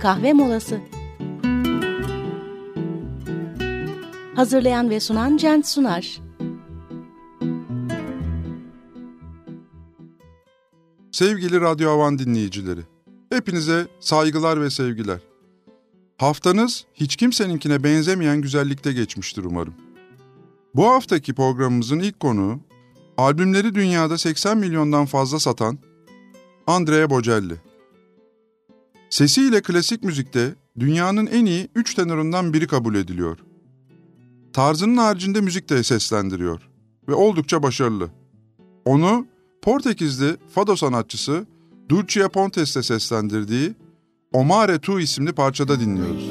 kahve molası. Hazırlayan ve sunan Cent Sunar. Sevgili Radyo Havan dinleyicileri, hepinize saygılar ve sevgiler. Haftanız hiç kimseninkine benzemeyen güzellikte geçmiştir umarım. Bu haftaki programımızın ilk konuğu, albümleri dünyada 80 milyondan fazla satan Andrea Bocelli. Sesiyle klasik müzikte dünyanın en iyi üç tenorundan biri kabul ediliyor. Tarzının haricinde müzik de seslendiriyor ve oldukça başarılı. Onu Portekizli fado sanatçısı Dulce Pontes'te seslendirdiği Omare Tu isimli parçada dinliyoruz.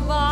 about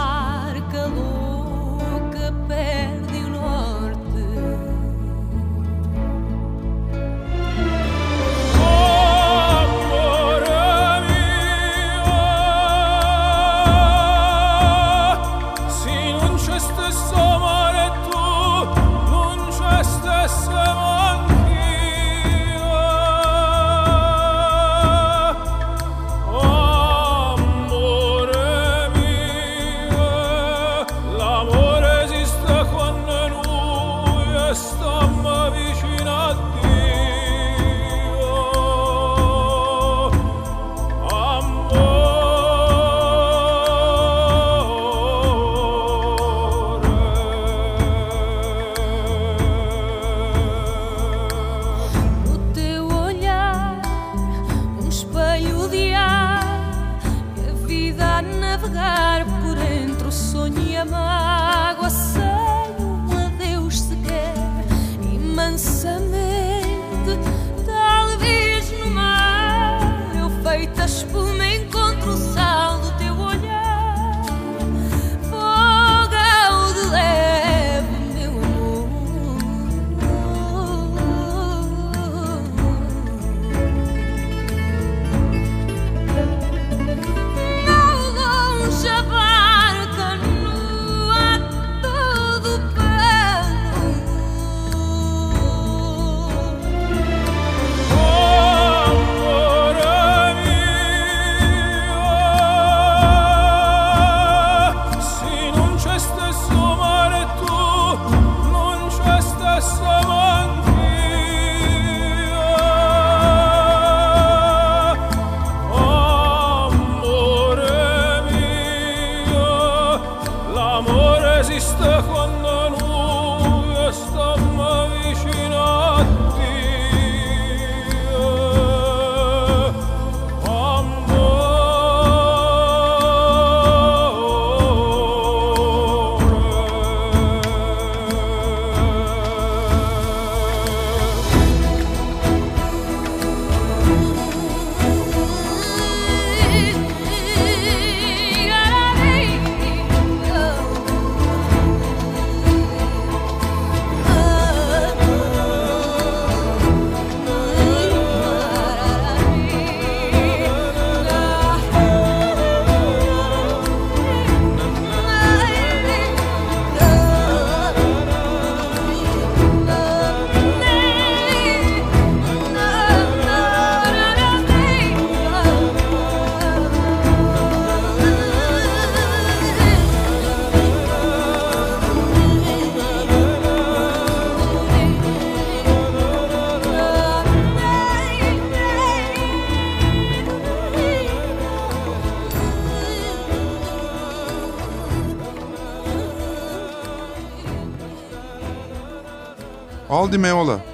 Aldi Meola,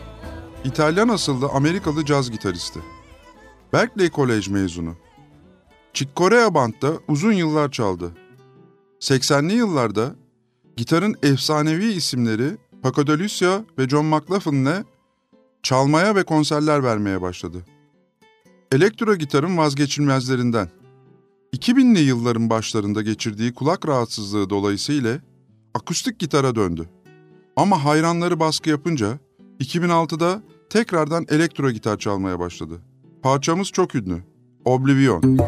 İtalyan asıllı Amerikalı caz gitaristi. Berkeley College mezunu. Chick Corea Band'da uzun yıllar çaldı. 80'li yıllarda gitarın efsanevi isimleri Paco de Lucia ve John McLaughlin'le çalmaya ve konserler vermeye başladı. Elektro gitarın vazgeçilmezlerinden. 2000'li yılların başlarında geçirdiği kulak rahatsızlığı dolayısıyla akustik gitara döndü. Ama hayranları baskı yapınca 2006'da tekrardan elektro gitar çalmaya başladı. Parçamız çok ünlü. Oblivion.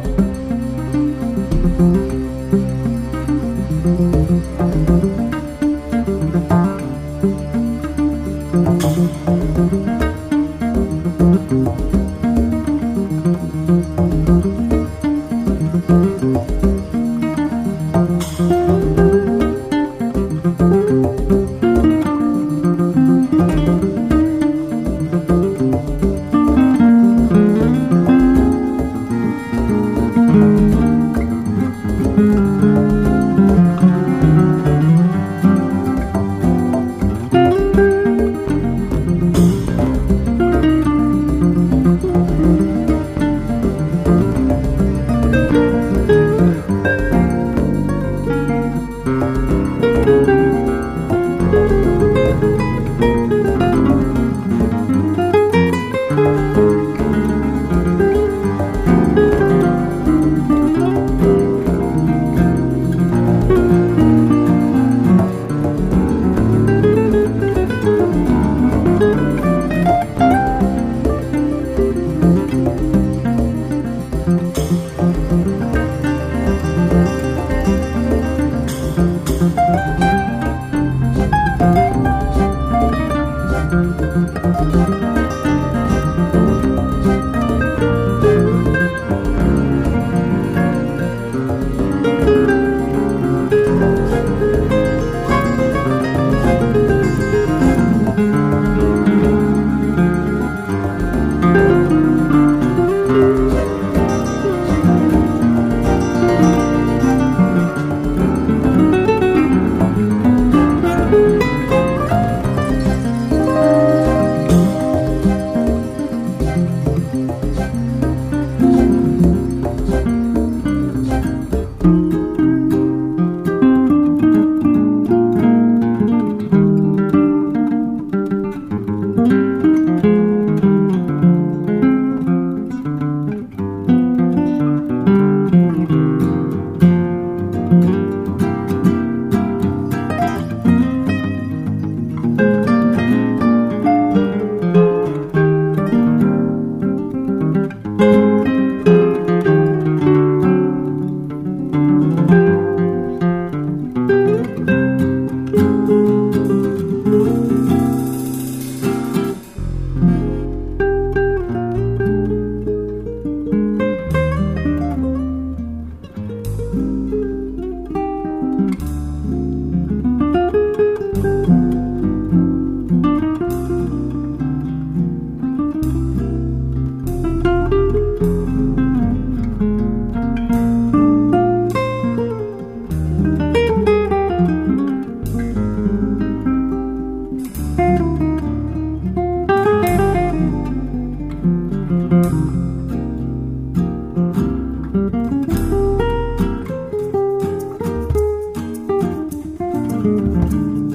Música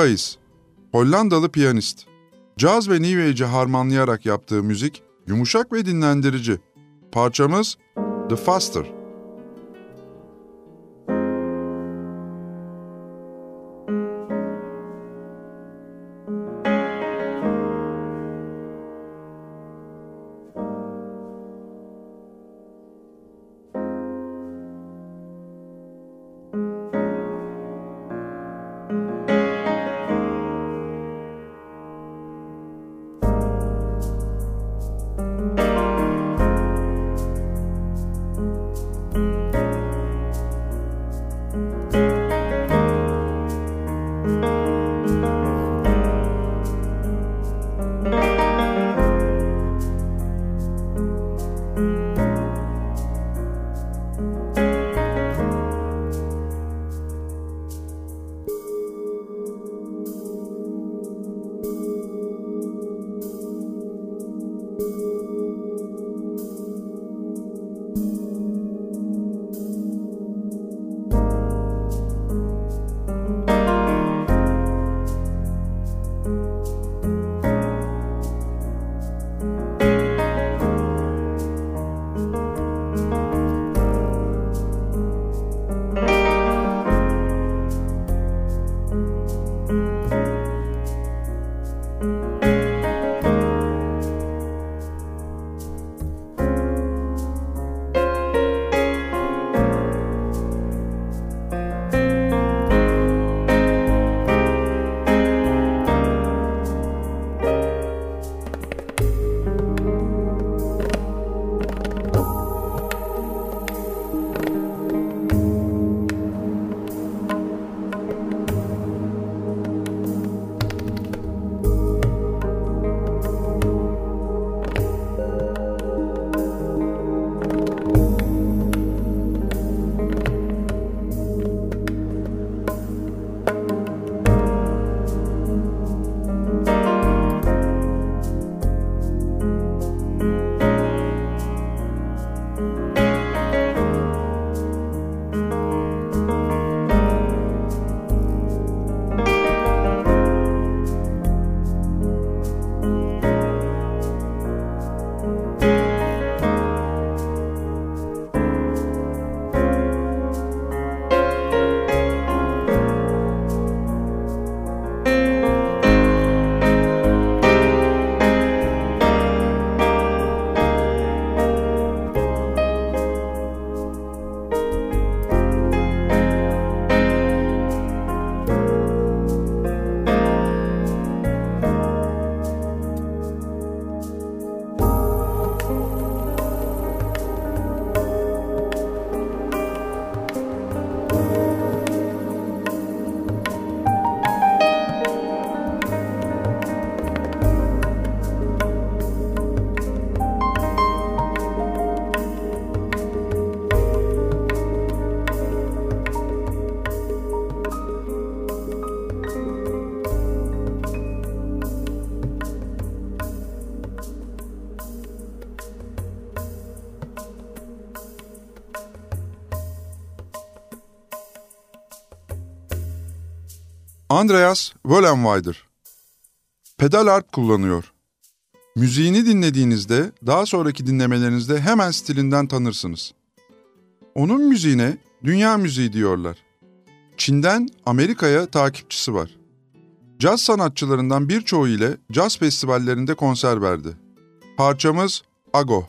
Baez, Hollandalı piyanist. Caz ve New Age'i harmanlayarak yaptığı müzik yumuşak ve dinlendirici. Parçamız The Faster. Andreas Wollenweider. Pedal arp kullanıyor. Müziğini dinlediğinizde daha sonraki dinlemelerinizde hemen stilinden tanırsınız. Onun müziğine dünya müziği diyorlar. Çin'den Amerika'ya takipçisi var. Caz sanatçılarından birçoğu ile caz festivallerinde konser verdi. Parçamız Ago.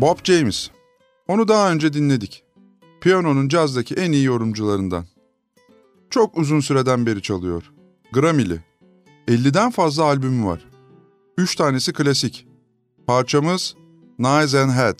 Bob James. Onu daha önce dinledik. Piyanonun cazdaki en iyi yorumcularından. Çok uzun süreden beri çalıyor. Grammy'li. 50'den fazla albümü var. 3 tanesi klasik. Parçamız Nice and Head.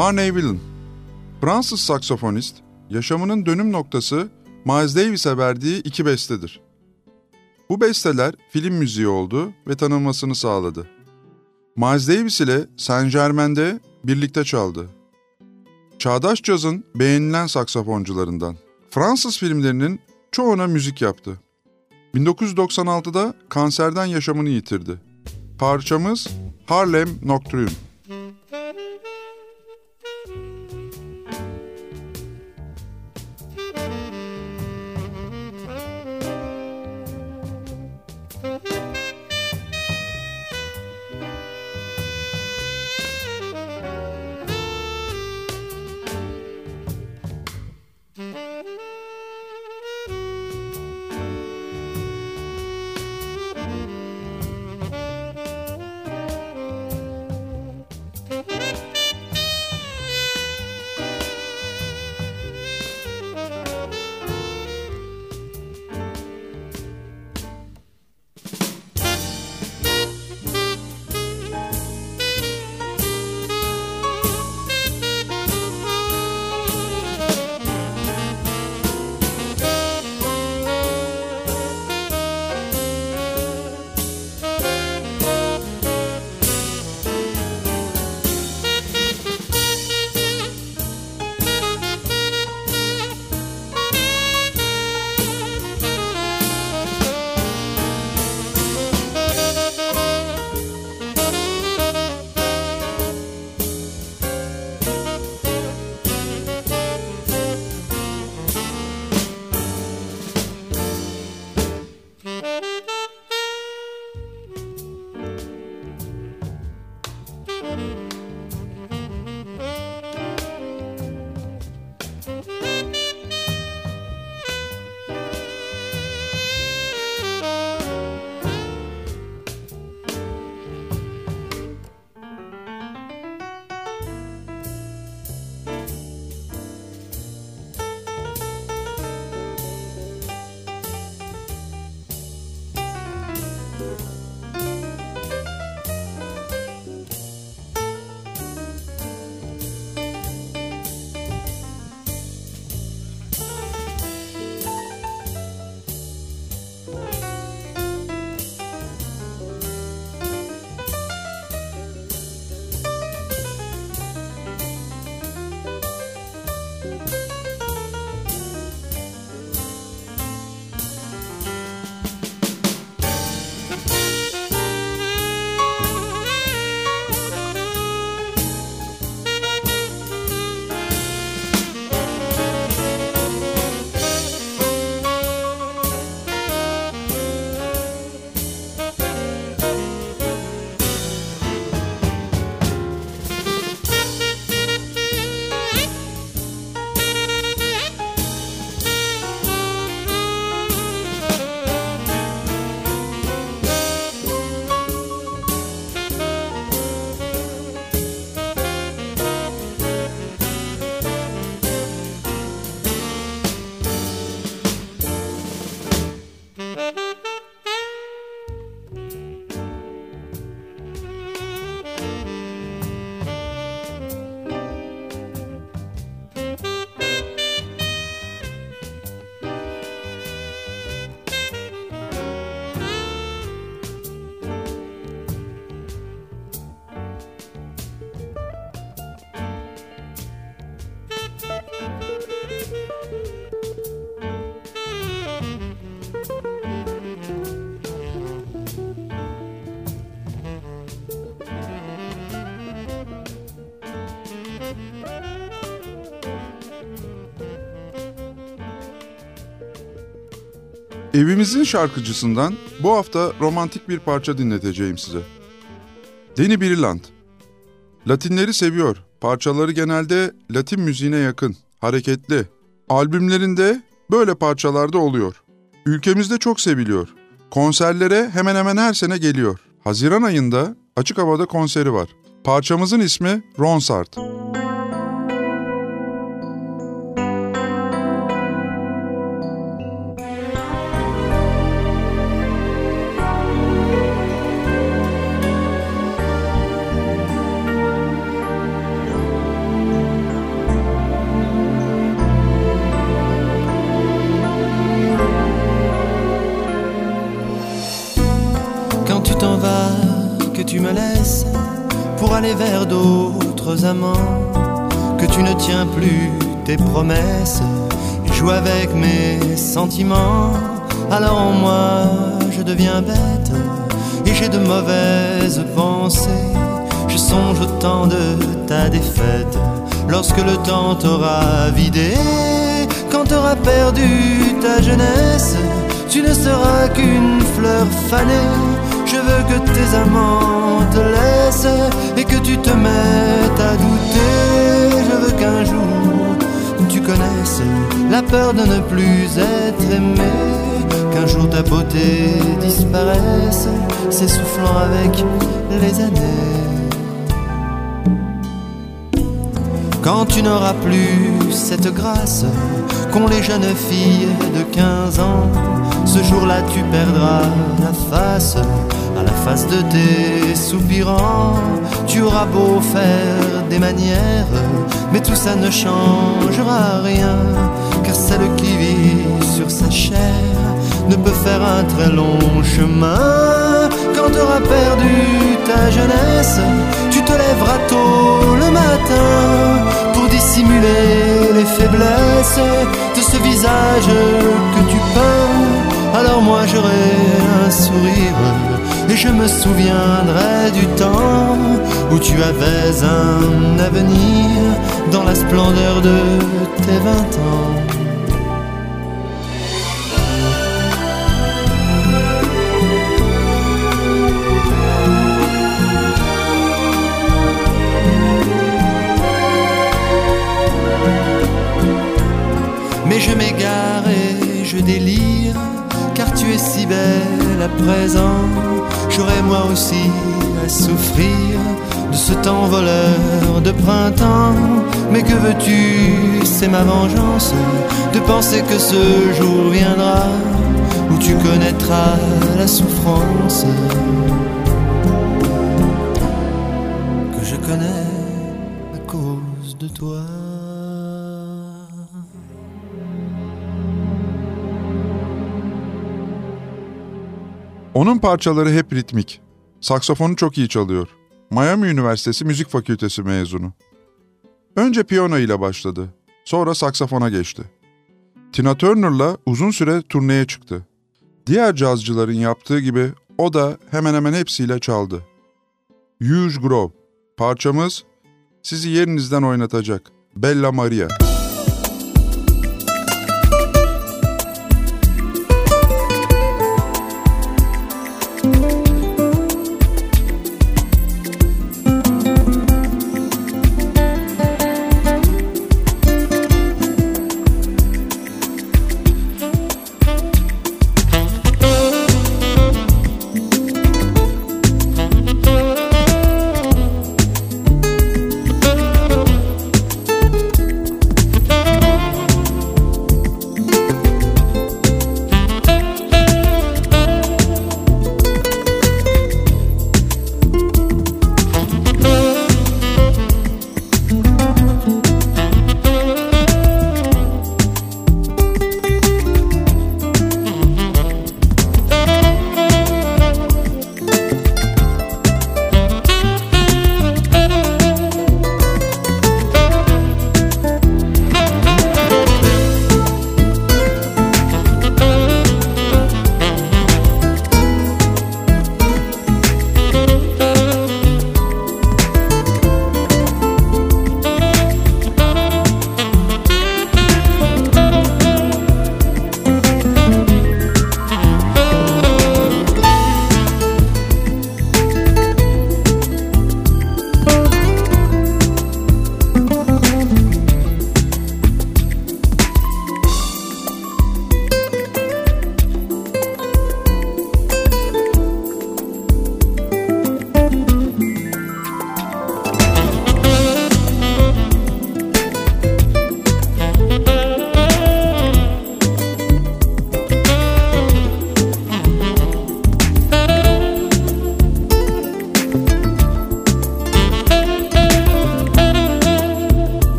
Barney Willon Fransız saksafonist, yaşamının dönüm noktası Miles Davis'e verdiği iki bestedir. Bu besteler film müziği oldu ve tanınmasını sağladı. Miles Davis ile Saint Germain'de birlikte çaldı. Çağdaş cazın beğenilen saksafoncularından. Fransız filmlerinin çoğuna müzik yaptı. 1996'da kanserden yaşamını yitirdi. Parçamız Harlem Nocturne. Evimizin şarkıcısından bu hafta romantik bir parça dinleteceğim size. Danny Brillant. Latinleri seviyor. Parçaları genelde Latin müziğine yakın, hareketli. Albümlerinde böyle parçalarda oluyor. Ülkemizde çok seviliyor. Konserlere hemen hemen her sene geliyor. Haziran ayında açık havada konseri var. Parçamızın ismi Ronsard. va que tu ne tiens plus tes promesses et avec mes sentiments. Alors moi, je deviens bête et j'ai de mauvaises pensées. Je songe au temps de ta défaite lorsque le temps t'aura vidé, quand t'auras perdu ta jeunesse. Tu ne seras qu'une fleur fanée. Je veux que tes amants te laissent et que tu te mettes à douter. Je veux qu'un jour tu connaisses la peur de ne plus être aimé. Qu'un jour ta beauté disparaisse, s'essoufflant avec les années. Quand tu n'auras plus cette grâce qu'ont les jeunes filles de 15 ans, ce jour-là tu perdras la face à la face de tes soupirants. Tu auras beau faire des manières, mais tout ça ne changera rien, car celle qui vit sur sa chair ne peut faire un très long chemin. Quand tu auras perdu ta jeunesse, tu te lèveras tôt le matin pour dissimuler les faiblesses de ce visage que tu peins. Alors moi j'aurai un sourire et je me souviendrai du temps où tu avais un avenir dans la splendeur de tes vingt ans. Mais je m'égare et je délire, car tu es si belle à présent. J'aurai moi aussi à souffrir de ce temps voleur de printemps. Mais que veux-tu, c'est ma vengeance, de penser que ce jour viendra où tu connaîtras la souffrance que je connais à cause de toi. Onun parçaları hep ritmik. Saksofonu çok iyi çalıyor. Miami Üniversitesi Müzik Fakültesi mezunu. Önce piyano ile başladı. Sonra saksafona geçti. Tina Turner'la uzun süre turneye çıktı. Diğer cazcıların yaptığı gibi o da hemen hemen hepsiyle çaldı. Huge Grove, parçamız sizi yerinizden oynatacak. Bella Maria. Rick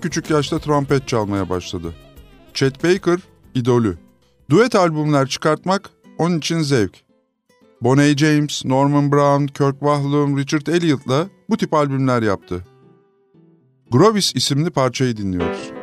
küçük yaşta trompet çalmaya başladı. Chet Baker idolü. Duet albümler çıkartmak onun için zevk. Bonnie James, Norman Brown, Kirk Whalum, Richard Elliott'la bu tip albümler yaptı. Grovis isimli parçayı dinliyoruz.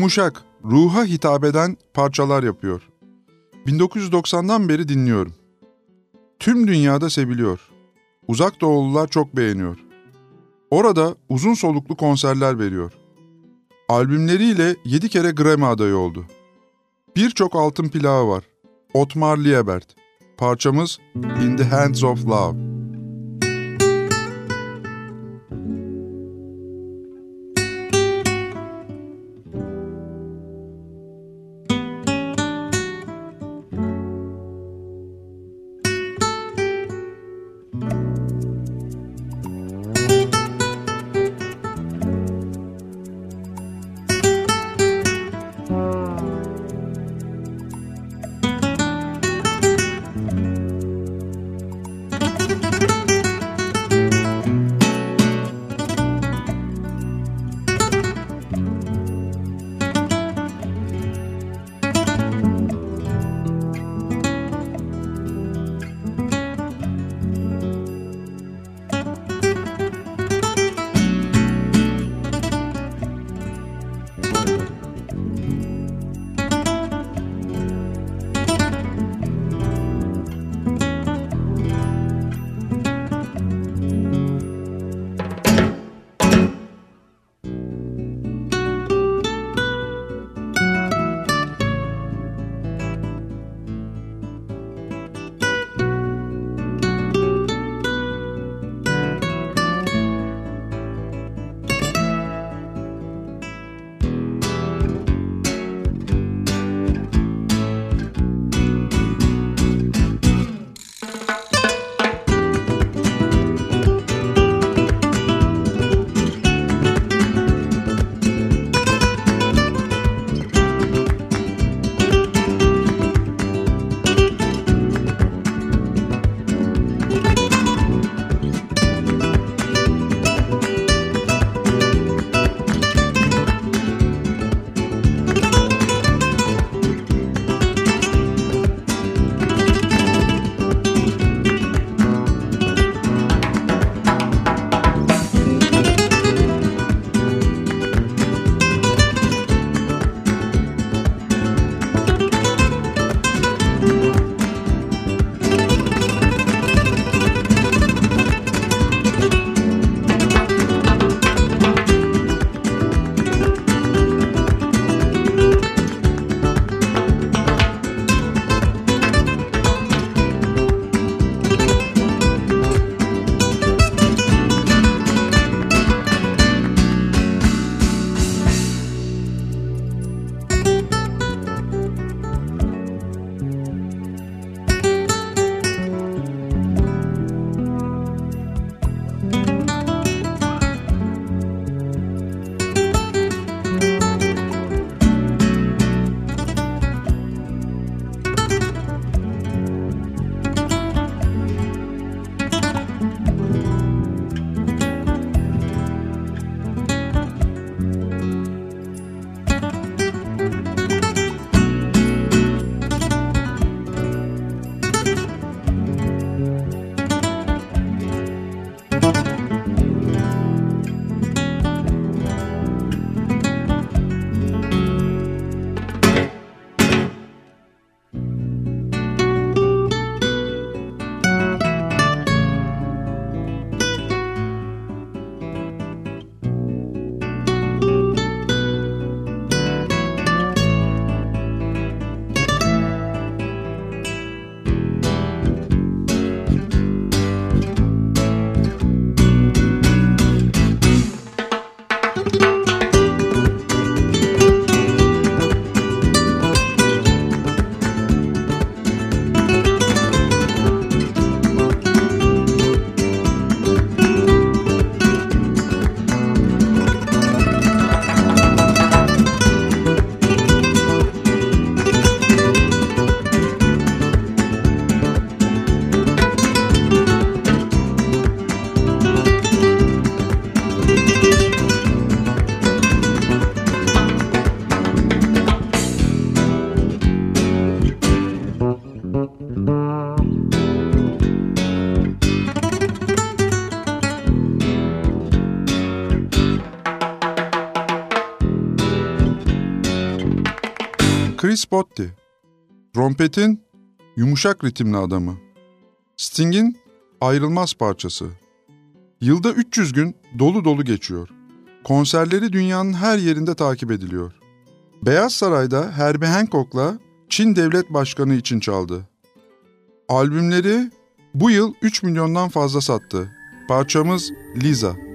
Yumuşak, ruha hitap eden parçalar yapıyor. 1990'dan beri dinliyorum. Tüm dünyada seviliyor. Uzak doğulular çok beğeniyor. Orada uzun soluklu konserler veriyor. Albümleriyle 7 kere Grammy adayı oldu. Birçok altın plağı var. Otmar Liebert. Parçamız In the Hands of Love. Chris Botti, trompetin yumuşak ritimli adamı. Sting'in ayrılmaz parçası. Yılda 300 gün dolu dolu geçiyor. Konserleri dünyanın her yerinde takip ediliyor. Beyaz Saray'da Herbie Hancock'la Çin Devlet Başkanı için çaldı. Albümleri bu yıl 3 milyondan fazla sattı. Parçamız Lisa.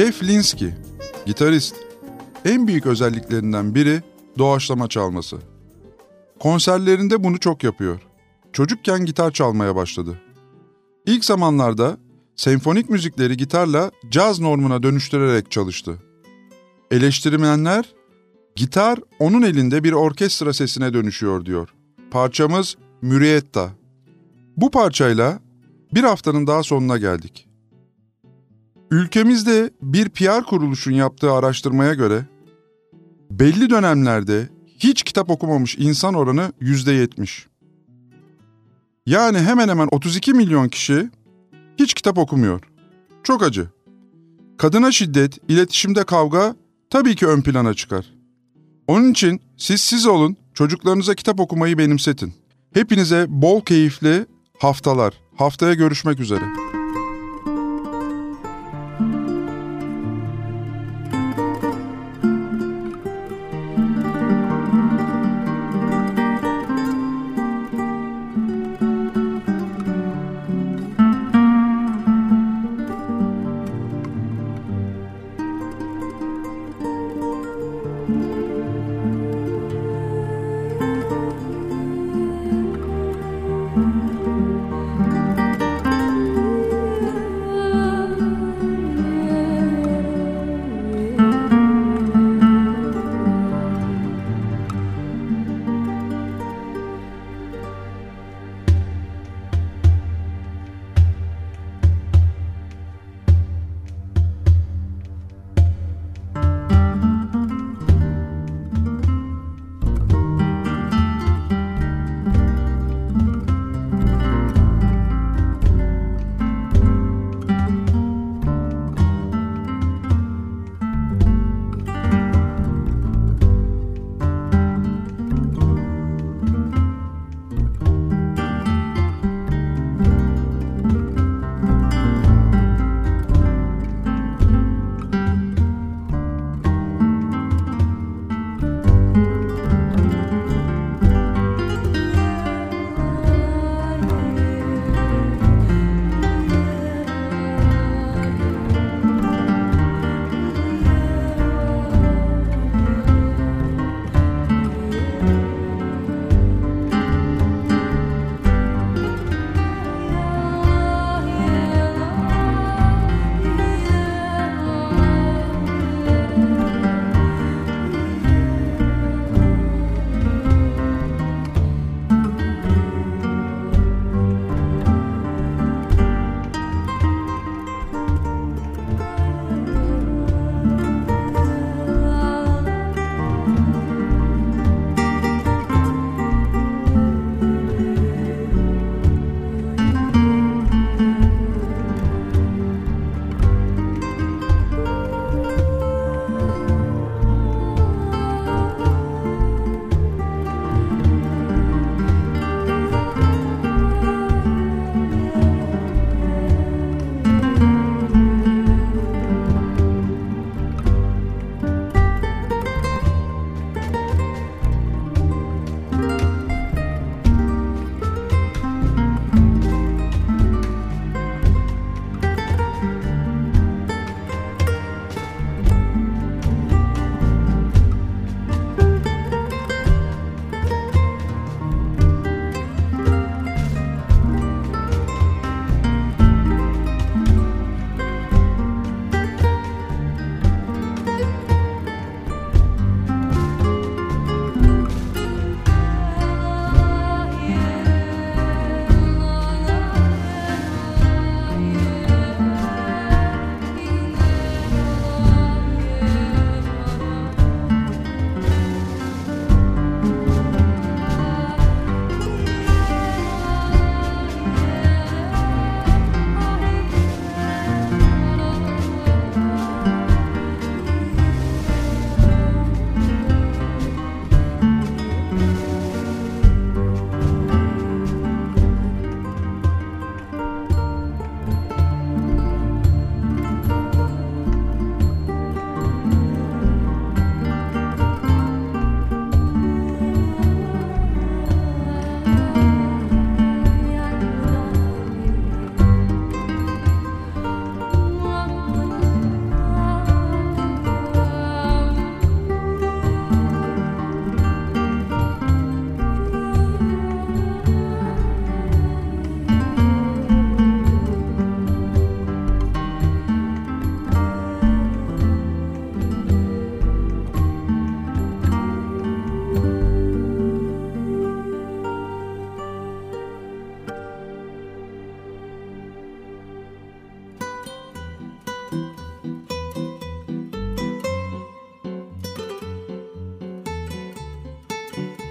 Jeff Linsky, gitarist. En büyük özelliklerinden biri doğaçlama çalması. Konserlerinde bunu çok yapıyor. Çocukken gitar çalmaya başladı. İlk zamanlarda senfonik müzikleri gitarla caz normuna dönüştürerek çalıştı. Eleştirmenler, gitar onun elinde bir orkestra sesine dönüşüyor diyor. Parçamız Murietta. Bu parçayla bir haftanın daha sonuna geldik. Ülkemizde bir PR kuruluşun yaptığı araştırmaya göre belli dönemlerde hiç kitap okumamış insan oranı yüzde yetmiş. Yani hemen hemen 32 milyon kişi hiç kitap okumuyor. Çok acı. Kadına şiddet, iletişimde kavga tabii ki ön plana çıkar. Onun için siz siz olun, çocuklarınıza kitap okumayı benimsetin. Hepinize bol keyifli haftalar. Haftaya görüşmek üzere.